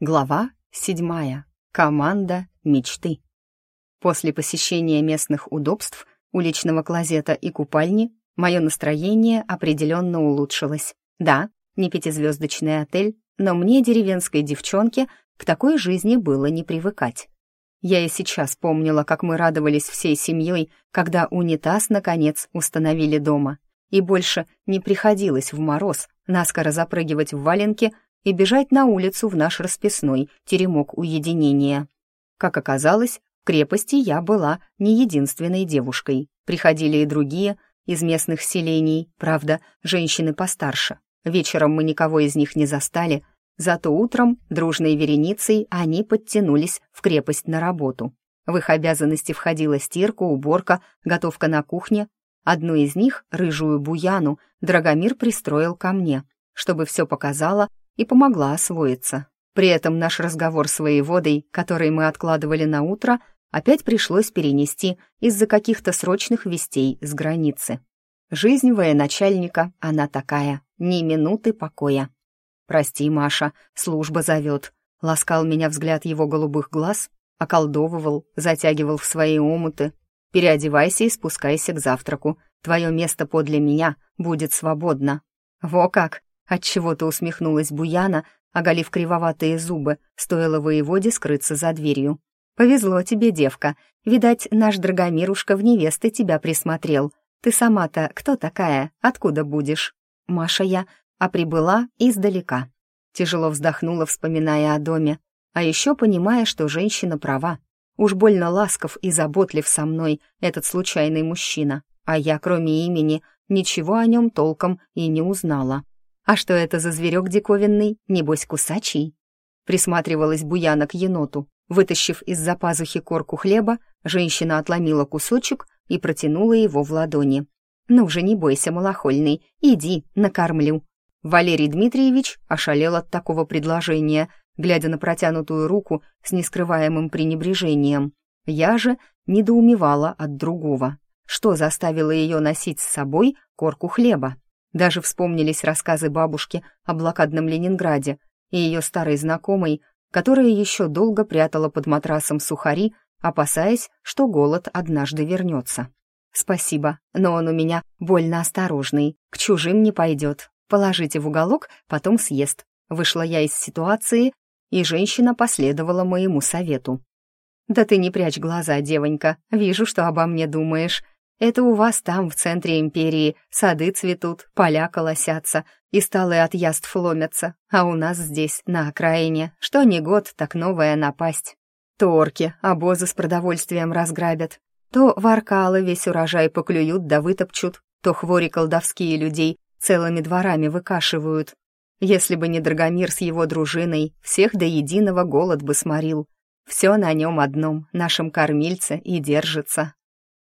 Глава седьмая. Команда мечты. После посещения местных удобств, уличного клозета и купальни, мое настроение определенно улучшилось. Да, не пятизвездочный отель, но мне, деревенской девчонке, к такой жизни было не привыкать. Я и сейчас помнила, как мы радовались всей семьей, когда унитаз, наконец, установили дома. И больше не приходилось в мороз наскоро запрыгивать в валенки — и бежать на улицу в наш расписной теремок уединения. Как оказалось, в крепости я была не единственной девушкой. Приходили и другие из местных селений, правда, женщины постарше. Вечером мы никого из них не застали, зато утром, дружной вереницей, они подтянулись в крепость на работу. В их обязанности входила стирка, уборка, готовка на кухне. Одну из них, рыжую буяну, Драгомир пристроил ко мне, чтобы все показала и помогла освоиться. При этом наш разговор с воеводой, который мы откладывали на утро, опять пришлось перенести из-за каких-то срочных вестей с границы. Жизнь военачальника, она такая, ни минуты покоя. «Прости, Маша, служба зовет», — ласкал меня взгляд его голубых глаз, околдовывал, затягивал в свои омуты. «Переодевайся и спускайся к завтраку. Твое место подле меня будет свободно». «Во как!» Отчего-то усмехнулась Буяна, оголив кривоватые зубы, стоило воеводе скрыться за дверью. «Повезло тебе, девка. Видать, наш Драгомирушка в невесты тебя присмотрел. Ты сама-то кто такая? Откуда будешь?» «Маша я, а прибыла издалека». Тяжело вздохнула, вспоминая о доме, а еще понимая, что женщина права. Уж больно ласков и заботлив со мной этот случайный мужчина, а я, кроме имени, ничего о нем толком и не узнала. А что это за зверек диковинный? Небось, кусачий?» Присматривалась Буяна к еноту. Вытащив из-за пазухи корку хлеба, женщина отломила кусочек и протянула его в ладони. «Ну же, не бойся, малохольный, иди, накормлю». Валерий Дмитриевич ошалел от такого предложения, глядя на протянутую руку с нескрываемым пренебрежением. Я же недоумевала от другого. Что заставило ее носить с собой корку хлеба? Даже вспомнились рассказы бабушки о блокадном Ленинграде и ее старой знакомой, которая еще долго прятала под матрасом сухари, опасаясь, что голод однажды вернется. «Спасибо, но он у меня больно осторожный, к чужим не пойдет. Положите в уголок, потом съест». Вышла я из ситуации, и женщина последовала моему совету. «Да ты не прячь глаза, девонька, вижу, что обо мне думаешь. Это у вас там, в центре империи, сады цветут, поля колосятся и сталые от яств ломятся, а у нас здесь, на окраине, что не год, так новая напасть. То орки обозы с продовольствием разграбят, то варкалы весь урожай поклюют да вытопчут, то хвори колдовские людей целыми дворами выкашивают. Если бы не Драгомир с его дружиной, всех до единого голод бы сморил. Все на нем одном, нашем кормильце, и держится.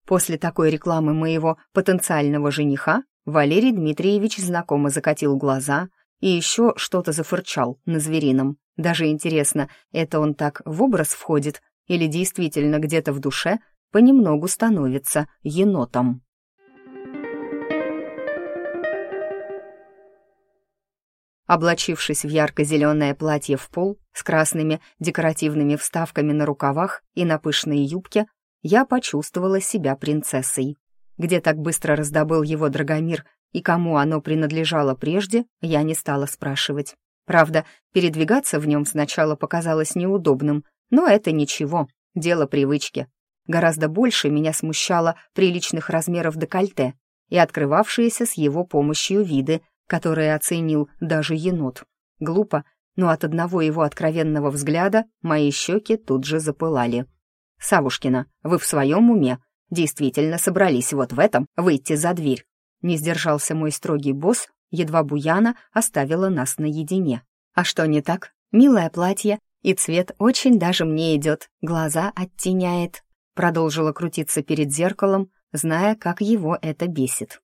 После такой рекламы моего потенциального жениха Валерий Дмитриевич знакомо закатил глаза и еще что-то зафырчал на зверином. Даже интересно, это он так в образ входит или действительно где-то в душе понемногу становится енотом. Облачившись в ярко-зеленое платье в пол с красными декоративными вставками на рукавах и на пышной юбке, я почувствовала себя принцессой. Где так быстро раздобыл его Драгомир и кому оно принадлежало прежде, я не стала спрашивать. Правда, передвигаться в нем сначала показалось неудобным, но это ничего, дело привычки. Гораздо больше меня смущало приличных размеров декольте и открывавшиеся с его помощью виды, которые оценил даже енот. Глупо, но от одного его откровенного взгляда мои щеки тут же запылали. «Савушкина, вы в своем уме? Действительно собрались вот в этом выйти за дверь?» Не сдержался мой строгий босс, едва Буяна оставила нас наедине. «А что не так? Милое платье, и цвет очень даже мне идет, глаза оттеняет». Продолжила крутиться перед зеркалом, зная, как его это бесит.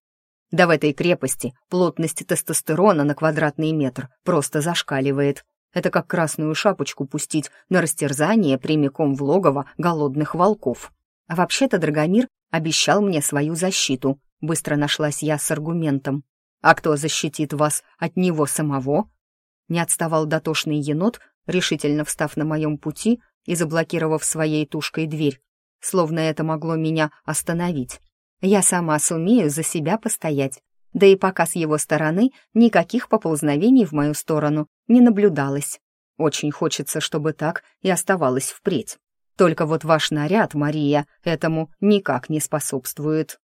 Да в этой крепости плотность тестостерона на квадратный метр просто зашкаливает. Это как красную шапочку пустить на растерзание прямиком в логово голодных волков. А вообще-то Драгомир обещал мне свою защиту. Быстро нашлась я с аргументом. «А кто защитит вас от него самого?» Не отставал дотошный енот, решительно встав на моем пути и заблокировав своей тушкой дверь, словно это могло меня остановить. Я сама сумею за себя постоять, да и пока с его стороны никаких поползновений в мою сторону не наблюдалось. Очень хочется, чтобы так и оставалось впредь. Только вот ваш наряд, Мария, этому никак не способствует.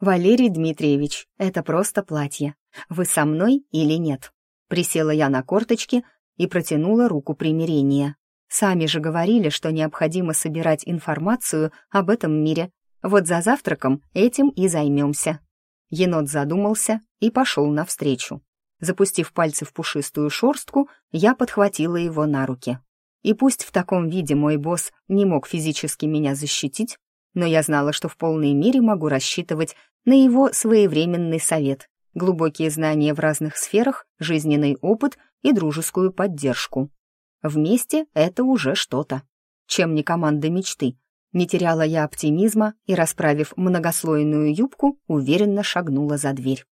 Валерий Дмитриевич, это просто платье. Вы со мной или нет? Присела я на корточки и протянула руку примирения. Сами же говорили, что необходимо собирать информацию об этом мире. Вот за завтраком этим и займемся. Енот задумался и пошел навстречу. Запустив пальцы в пушистую шорстку, я подхватила его на руки. И пусть в таком виде мой босс не мог физически меня защитить, но я знала, что в полной мере могу рассчитывать на его своевременный совет, глубокие знания в разных сферах, жизненный опыт и дружескую поддержку. Вместе это уже что-то. Чем не команда мечты, не теряла я оптимизма и, расправив многослойную юбку, уверенно шагнула за дверь.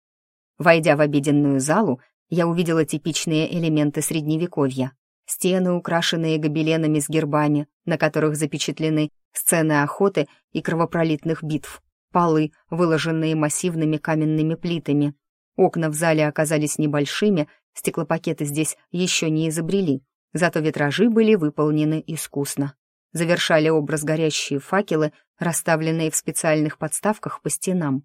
Войдя в обеденную залу, я увидела типичные элементы средневековья. Стены, украшенные гобеленами с гербами, на которых запечатлены сцены охоты и кровопролитных битв. Полы, выложенные массивными каменными плитами. Окна в зале оказались небольшими, стеклопакеты здесь еще не изобрели, зато витражи были выполнены искусно завершали образ горящие факелы, расставленные в специальных подставках по стенам.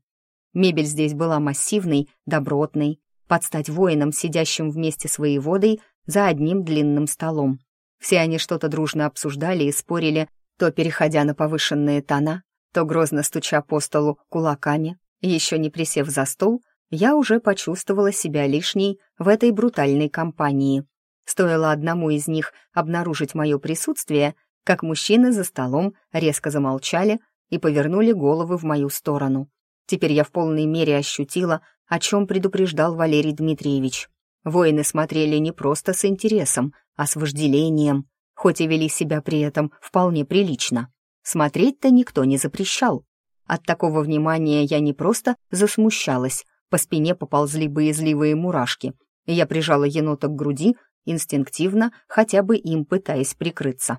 Мебель здесь была массивной, добротной, под стать воинам, сидящим вместе с воеводой за одним длинным столом. Все они что-то дружно обсуждали и спорили, то переходя на повышенные тона, то грозно стуча по столу кулаками. Еще не присев за стол, я уже почувствовала себя лишней в этой брутальной компании. Стоило одному из них обнаружить мое присутствие, как мужчины за столом резко замолчали и повернули головы в мою сторону. Теперь я в полной мере ощутила, о чем предупреждал Валерий Дмитриевич. Воины смотрели не просто с интересом, а с вожделением, хоть и вели себя при этом вполне прилично. Смотреть-то никто не запрещал. От такого внимания я не просто засмущалась, по спине поползли боязливые мурашки, я прижала енота к груди, инстинктивно, хотя бы им пытаясь прикрыться.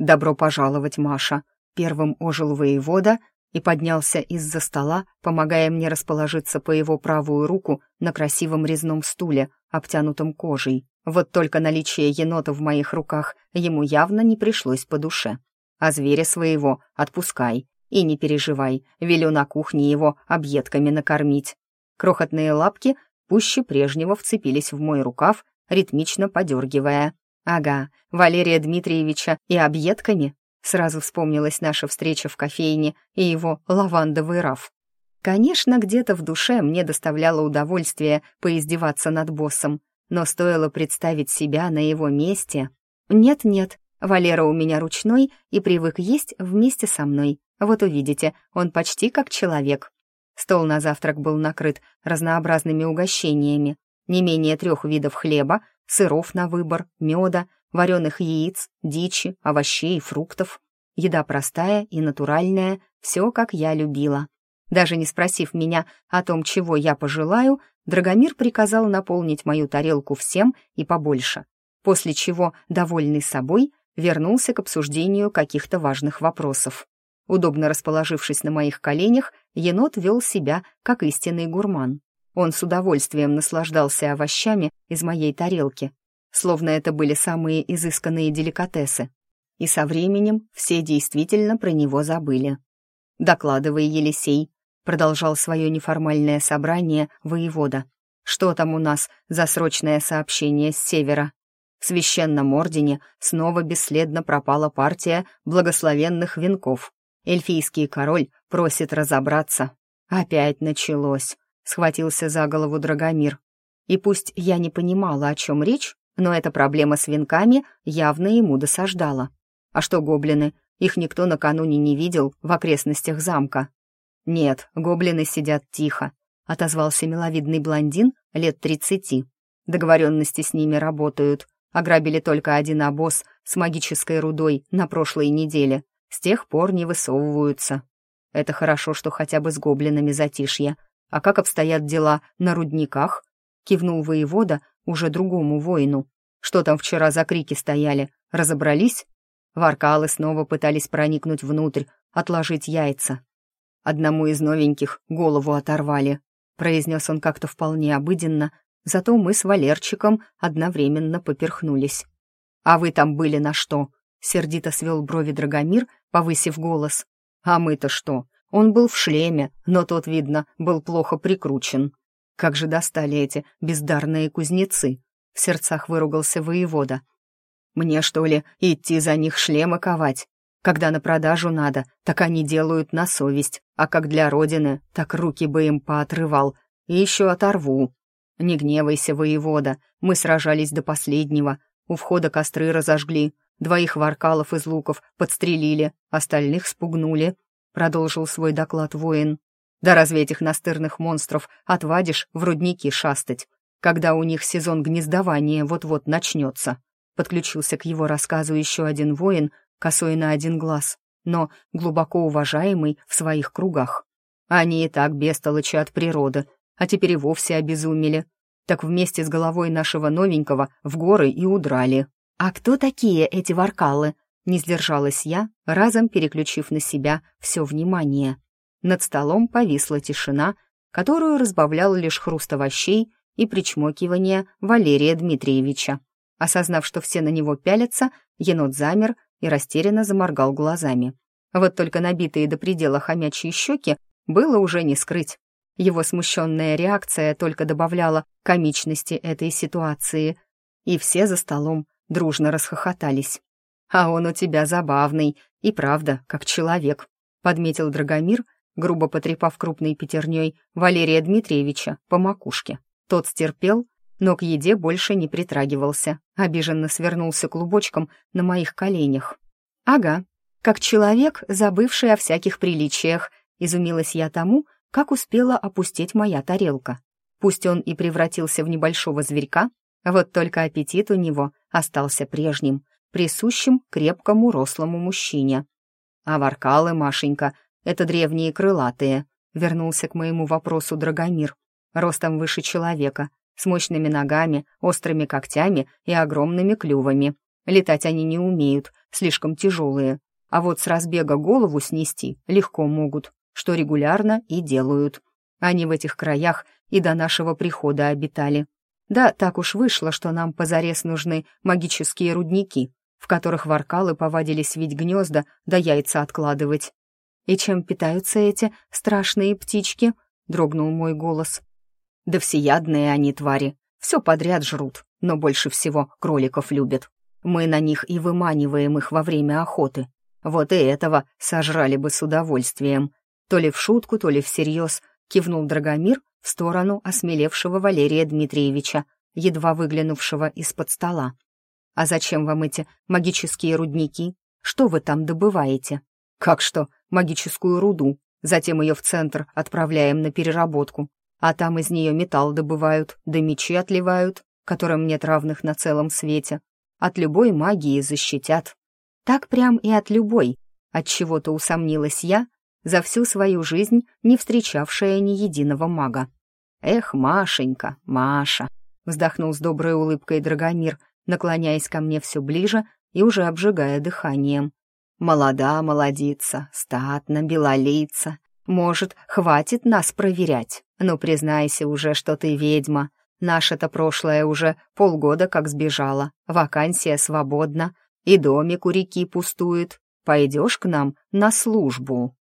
«Добро пожаловать, Маша!» Первым ожил воевода и поднялся из-за стола, помогая мне расположиться по его правую руку на красивом резном стуле, обтянутом кожей. Вот только наличие енота в моих руках ему явно не пришлось по душе. А зверя своего отпускай и не переживай, велю на кухне его объедками накормить. Крохотные лапки пуще прежнего вцепились в мой рукав, ритмично подергивая. Ага, Валерия Дмитриевича и объедками. Сразу вспомнилась наша встреча в кофейне и его лавандовый раф. Конечно, где-то в душе мне доставляло удовольствие поиздеваться над боссом, но стоило представить себя на его месте. Нет-нет, Валера у меня ручной и привык есть вместе со мной. Вот увидите, он почти как человек. Стол на завтрак был накрыт разнообразными угощениями, не менее трех видов хлеба, сыров на выбор, меда, вареных яиц, дичи, овощей и фруктов. Еда простая и натуральная, все как я любила. Даже не спросив меня о том, чего я пожелаю, Драгомир приказал наполнить мою тарелку всем и побольше, после чего, довольный собой, вернулся к обсуждению каких-то важных вопросов. Удобно расположившись на моих коленях, енот вел себя как истинный гурман. Он с удовольствием наслаждался овощами из моей тарелки, словно это были самые изысканные деликатесы. И со временем все действительно про него забыли. «Докладывай, Елисей», — продолжал свое неформальное собрание воевода. «Что там у нас за срочное сообщение с севера?» В священном ордене снова бесследно пропала партия благословенных венков. Эльфийский король просит разобраться. Опять началось схватился за голову Драгомир. И пусть я не понимала, о чем речь, но эта проблема с венками явно ему досаждала. А что гоблины? Их никто накануне не видел в окрестностях замка. «Нет, гоблины сидят тихо», — отозвался миловидный блондин лет тридцати. Договоренности с ними работают. Ограбили только один обоз с магической рудой на прошлой неделе. С тех пор не высовываются. Это хорошо, что хотя бы с гоблинами затишье. «А как обстоят дела на рудниках?» — кивнул воевода уже другому воину. Что там вчера за крики стояли? Разобрались?» Варкалы снова пытались проникнуть внутрь, отложить яйца. Одному из новеньких голову оторвали. Произнес он как-то вполне обыденно, зато мы с Валерчиком одновременно поперхнулись. «А вы там были на что?» — сердито свел брови Драгомир, повысив голос. «А мы-то что? Он был в шлеме, но тот, видно, был плохо прикручен. Как же достали эти бездарные кузнецы?» — в сердцах выругался воевода. «Мне, что ли, идти за них шлемы ковать? Когда на продажу надо, так они делают на совесть, а как для родины, так руки бы им поотрывал. И еще оторву. Не гневайся, воевода, мы сражались до последнего. У входа костры разожгли, двоих варкалов из луков подстрелили, остальных спугнули. Продолжил свой доклад воин. Да разве этих настырных монстров отвадишь в рудники шастать, когда у них сезон гнездования вот-вот начнется? Подключился к его рассказу еще один воин, косой на один глаз, но глубоко уважаемый в своих кругах. Они и так бестолочи от природы, а теперь и вовсе обезумели. Так вместе с головой нашего новенького в горы и удрали. «А кто такие эти варкалы?» Не сдержалась я, разом переключив на себя все внимание. Над столом повисла тишина, которую разбавлял лишь хруст овощей и причмокивание Валерия Дмитриевича. Осознав, что все на него пялятся, енот замер и растерянно заморгал глазами. Вот только набитые до предела хомячьи щеки было уже не скрыть. Его смущенная реакция только добавляла комичности этой ситуации. И все за столом дружно расхохотались. «А он у тебя забавный, и правда, как человек», — подметил Драгомир, грубо потрепав крупной пятерней Валерия Дмитриевича по макушке. Тот стерпел, но к еде больше не притрагивался, обиженно свернулся клубочком на моих коленях. «Ага, как человек, забывший о всяких приличиях», изумилась я тому, как успела опустить моя тарелка. Пусть он и превратился в небольшого зверька, вот только аппетит у него остался прежним, присущим крепкому рослому мужчине. А воркалы, Машенька, это древние крылатые, вернулся к моему вопросу Драгомир, ростом выше человека, с мощными ногами, острыми когтями и огромными клювами. Летать они не умеют, слишком тяжелые, а вот с разбега голову снести легко могут, что регулярно и делают. Они в этих краях и до нашего прихода обитали. Да, так уж вышло, что нам позарез нужны магические рудники, в которых воркалы повадились ведь гнезда да яйца откладывать. «И чем питаются эти страшные птички?» — дрогнул мой голос. Да всеядные они твари, все подряд жрут, но больше всего кроликов любят. Мы на них и выманиваем их во время охоты. Вот и этого сожрали бы с удовольствием. То ли в шутку, то ли всерьез, кивнул Драгомир в сторону осмелевшего Валерия Дмитриевича, едва выглянувшего из-под стола. «А зачем вам эти магические рудники? Что вы там добываете?» «Как что? Магическую руду. Затем ее в центр отправляем на переработку а там из нее металл добывают, да мечи отливают, которым нет равных на целом свете. От любой магии защитят. Так прям и от любой, от чего-то усомнилась я, за всю свою жизнь не встречавшая ни единого мага. «Эх, Машенька, Маша!» — вздохнул с доброй улыбкой Драгомир, наклоняясь ко мне все ближе и уже обжигая дыханием. «Молода молодица, статна, белолица, может, хватит нас проверять? Ну, признайся уже, что ты ведьма. Наше-то прошлое уже полгода как сбежало. Вакансия свободна, и домик у реки пустует. Пойдешь к нам на службу?»